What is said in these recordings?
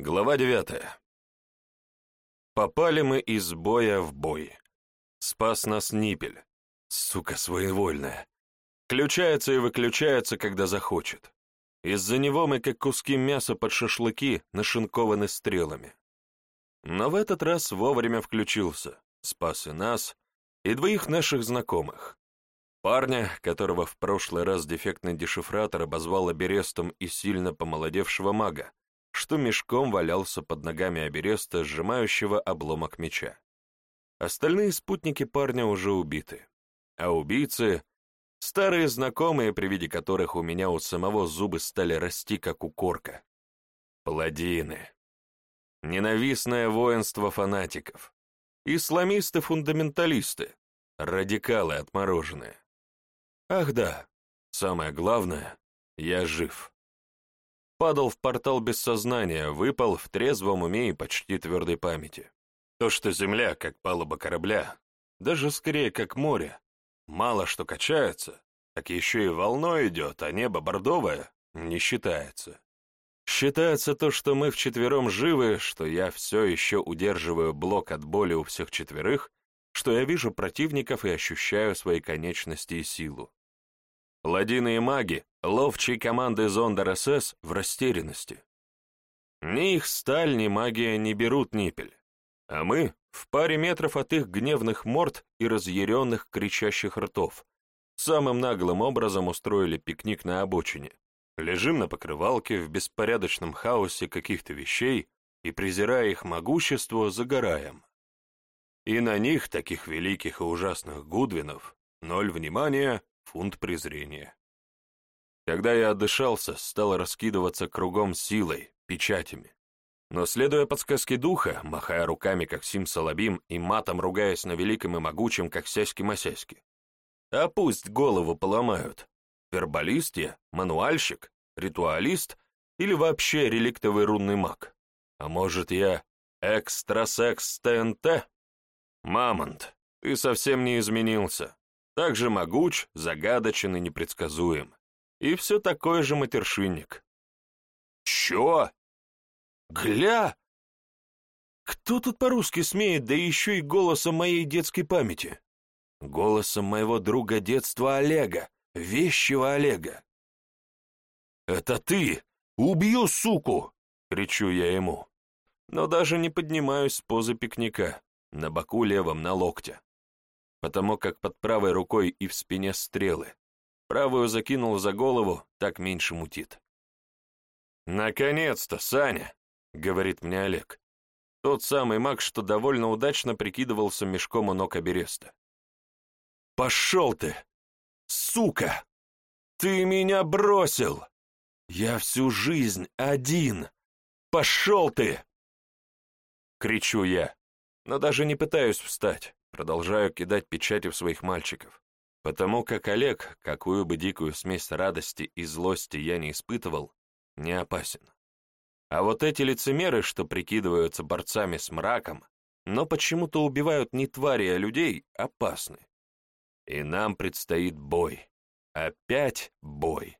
Глава девятая. Попали мы из боя в бой. Спас нас Нипель. Сука своевольная. Включается и выключается, когда захочет. Из-за него мы, как куски мяса под шашлыки, нашинкованы стрелами. Но в этот раз вовремя включился, спас и нас, и двоих наших знакомых. Парня, которого в прошлый раз дефектный дешифратор обозвал Аберестом и сильно помолодевшего мага, что мешком валялся под ногами Абереста, сжимающего обломок меча. Остальные спутники парня уже убиты, а убийцы — старые знакомые, при виде которых у меня у самого зубы стали расти, как у корка. Паладины. Ненавистное воинство фанатиков. Исламисты-фундаменталисты. Радикалы отмороженные. Ах да, самое главное — я жив падал в портал без сознания, выпал в трезвом уме и почти твердой памяти. То, что Земля, как палуба корабля, даже скорее как море, мало что качается, так еще и волной идет, а небо бордовое, не считается. Считается то, что мы вчетвером живы, что я все еще удерживаю блок от боли у всех четверых, что я вижу противников и ощущаю свои конечности и силу. Ладины и маги, ловчие команды Зондер СС в растерянности. Ни их сталь, ни магия не берут ниппель, а мы в паре метров от их гневных морд и разъяренных кричащих ртов. Самым наглым образом устроили пикник на обочине. Лежим на покрывалке в беспорядочном хаосе каких-то вещей и, презирая их могущество, загораем. И на них, таких великих и ужасных гудвинов, ноль внимания, фунт презрения. Когда я отдышался, стал раскидываться кругом силой, печатями. Но, следуя подсказке духа, махая руками, как Сим Салабим, и матом ругаясь на великом и могучем, как сяськи-масяськи. А пусть голову поломают. Вербалист я, мануальщик, ритуалист или вообще реликтовый рунный маг. А может, я экстрасекс ТНТ? Мамонт, ты совсем не изменился также могуч, загадочен и непредсказуем. И все такой же матершинник. Чё? Гля! Кто тут по-русски смеет, да еще и голосом моей детской памяти? Голосом моего друга детства Олега, вещего Олега. «Это ты! Убью, суку!» — кричу я ему. Но даже не поднимаюсь с позы пикника, на боку левом на локте потому как под правой рукой и в спине стрелы. Правую закинул за голову, так меньше мутит. «Наконец-то, Саня!» — говорит мне Олег. Тот самый маг, что довольно удачно прикидывался мешком у ног Абереста. «Пошел ты! Сука! Ты меня бросил! Я всю жизнь один! Пошел ты!» Кричу я, но даже не пытаюсь встать. Продолжаю кидать печати в своих мальчиков, потому как Олег, какую бы дикую смесь радости и злости я не испытывал, не опасен. А вот эти лицемеры, что прикидываются борцами с мраком, но почему-то убивают не твари, а людей, опасны. И нам предстоит бой. Опять бой.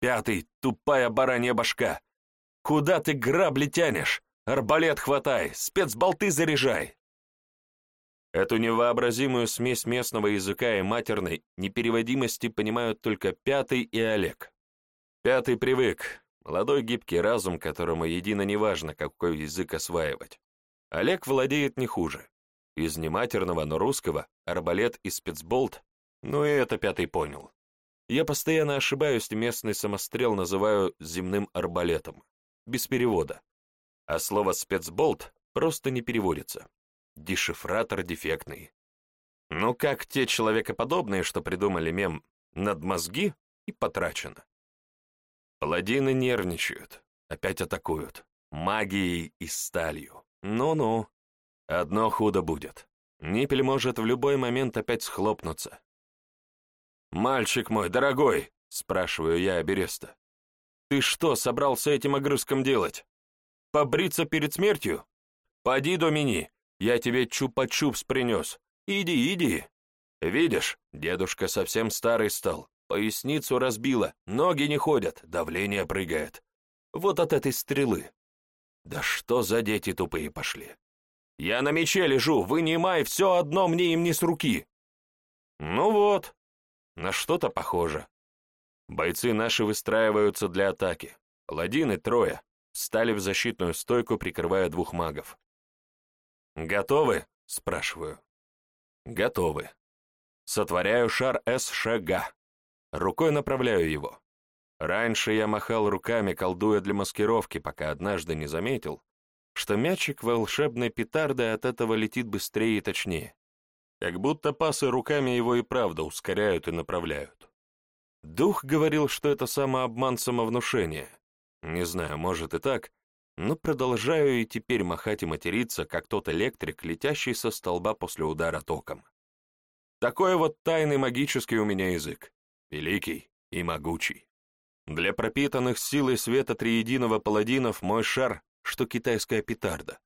Пятый, тупая баранья башка. Куда ты грабли тянешь? Арбалет хватай, спецболты заряжай. Эту невообразимую смесь местного языка и матерной непереводимости понимают только Пятый и Олег. Пятый привык, молодой гибкий разум, которому едино неважно, какой язык осваивать. Олег владеет не хуже. Из нематерного, но русского, арбалет и спецболт, ну и это Пятый понял. Я постоянно ошибаюсь местный самострел называю земным арбалетом, без перевода. А слово «спецболт» просто не переводится. Дешифратор дефектный. Ну, как те человекоподобные, что придумали мем «над мозги» и потрачено. Паладины нервничают, опять атакуют. Магией и сталью. Ну-ну. Одно худо будет. Ниппель может в любой момент опять схлопнуться. «Мальчик мой, дорогой!» — спрашиваю я Абереста. «Ты что собрался этим огрызком делать? Побриться перед смертью? Поди, Домини, я тебе чупа-чупс принес. Иди, иди. Видишь, дедушка совсем старый стал. Поясницу разбило, ноги не ходят, давление прыгает. Вот от этой стрелы. Да что за дети тупые пошли? Я на мече лежу, вынимай, все одно мне им не с руки. Ну вот, на что-то похоже. Бойцы наши выстраиваются для атаки. Паладины трое, встали в защитную стойку, прикрывая двух магов. «Готовы?» — спрашиваю. «Готовы». Сотворяю шар СШГ. Рукой направляю его. Раньше я махал руками, колдуя для маскировки, пока однажды не заметил, что мячик волшебной петарды от этого летит быстрее и точнее. Как будто пасы руками его и правда ускоряют и направляют. Дух говорил, что это самообман самовнушения. Не знаю, может и так, но продолжаю и теперь махать и материться, как тот электрик, летящий со столба после удара током. Такой вот тайный магический у меня язык, великий и могучий. Для пропитанных силой света триединого паладинов мой шар, что китайская петарда.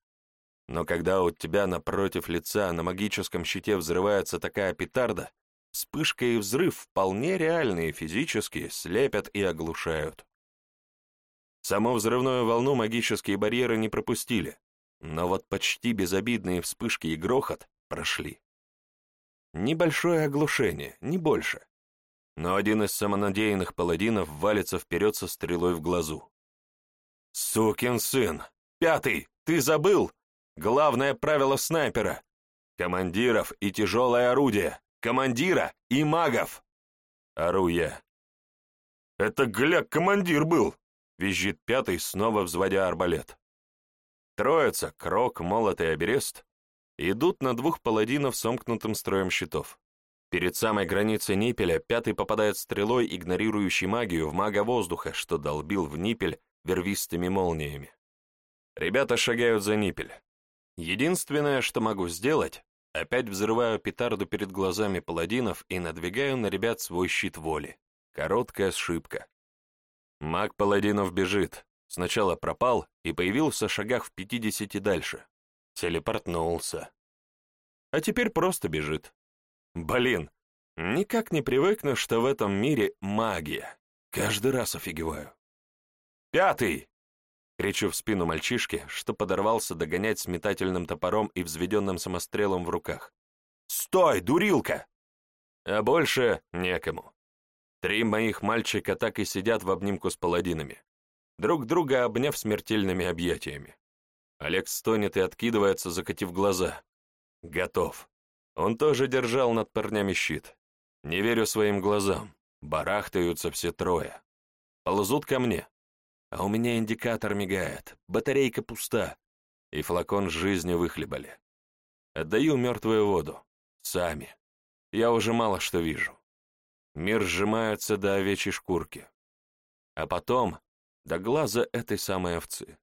Но когда у тебя напротив лица на магическом щите взрывается такая петарда, вспышка и взрыв вполне реальные физически слепят и оглушают. Саму взрывную волну магические барьеры не пропустили, но вот почти безобидные вспышки и грохот прошли. Небольшое оглушение, не больше. Но один из самонадеянных паладинов валится вперед со стрелой в глазу. «Сукин сын! Пятый! Ты забыл? Главное правило снайпера. Командиров и тяжелое орудие. Командира и магов. Ору я. Это, гляк, командир был, визжит пятый, снова взводя арбалет. Троица, Крок, Молот и Аберест идут на двух паладинов сомкнутым строем щитов. Перед самой границей Ниппеля пятый попадает стрелой, игнорирующей магию, в мага воздуха, что долбил в Ниппель вервистыми молниями. Ребята шагают за Ниппель. Единственное, что могу сделать, опять взрываю петарду перед глазами паладинов и надвигаю на ребят свой щит воли. Короткая сшибка. Маг паладинов бежит. Сначала пропал и появился в шагах в пятидесяти дальше. Телепортнулся. А теперь просто бежит. Блин, никак не привыкну, что в этом мире магия. Каждый раз офигеваю. «Пятый!» Кричу в спину мальчишки, что подорвался догонять с метательным топором и взведенным самострелом в руках. «Стой, дурилка!» А больше некому. Три моих мальчика так и сидят в обнимку с паладинами, друг друга обняв смертельными объятиями. Олег стонет и откидывается, закатив глаза. Готов. Он тоже держал над парнями щит. Не верю своим глазам. Барахтаются все трое. Ползут ко мне. А у меня индикатор мигает, батарейка пуста, и флакон с жизнью выхлебали. Отдаю мертвую воду. Сами. Я уже мало что вижу. Мир сжимается до овечьей шкурки. А потом до глаза этой самой овцы.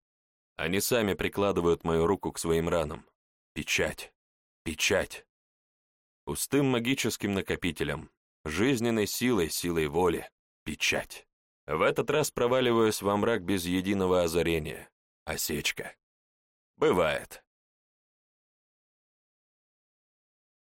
Они сами прикладывают мою руку к своим ранам. Печать. Печать. Пустым магическим накопителем, жизненной силой, силой воли. Печать. В этот раз проваливаюсь во мрак без единого озарения. Осечка. Бывает.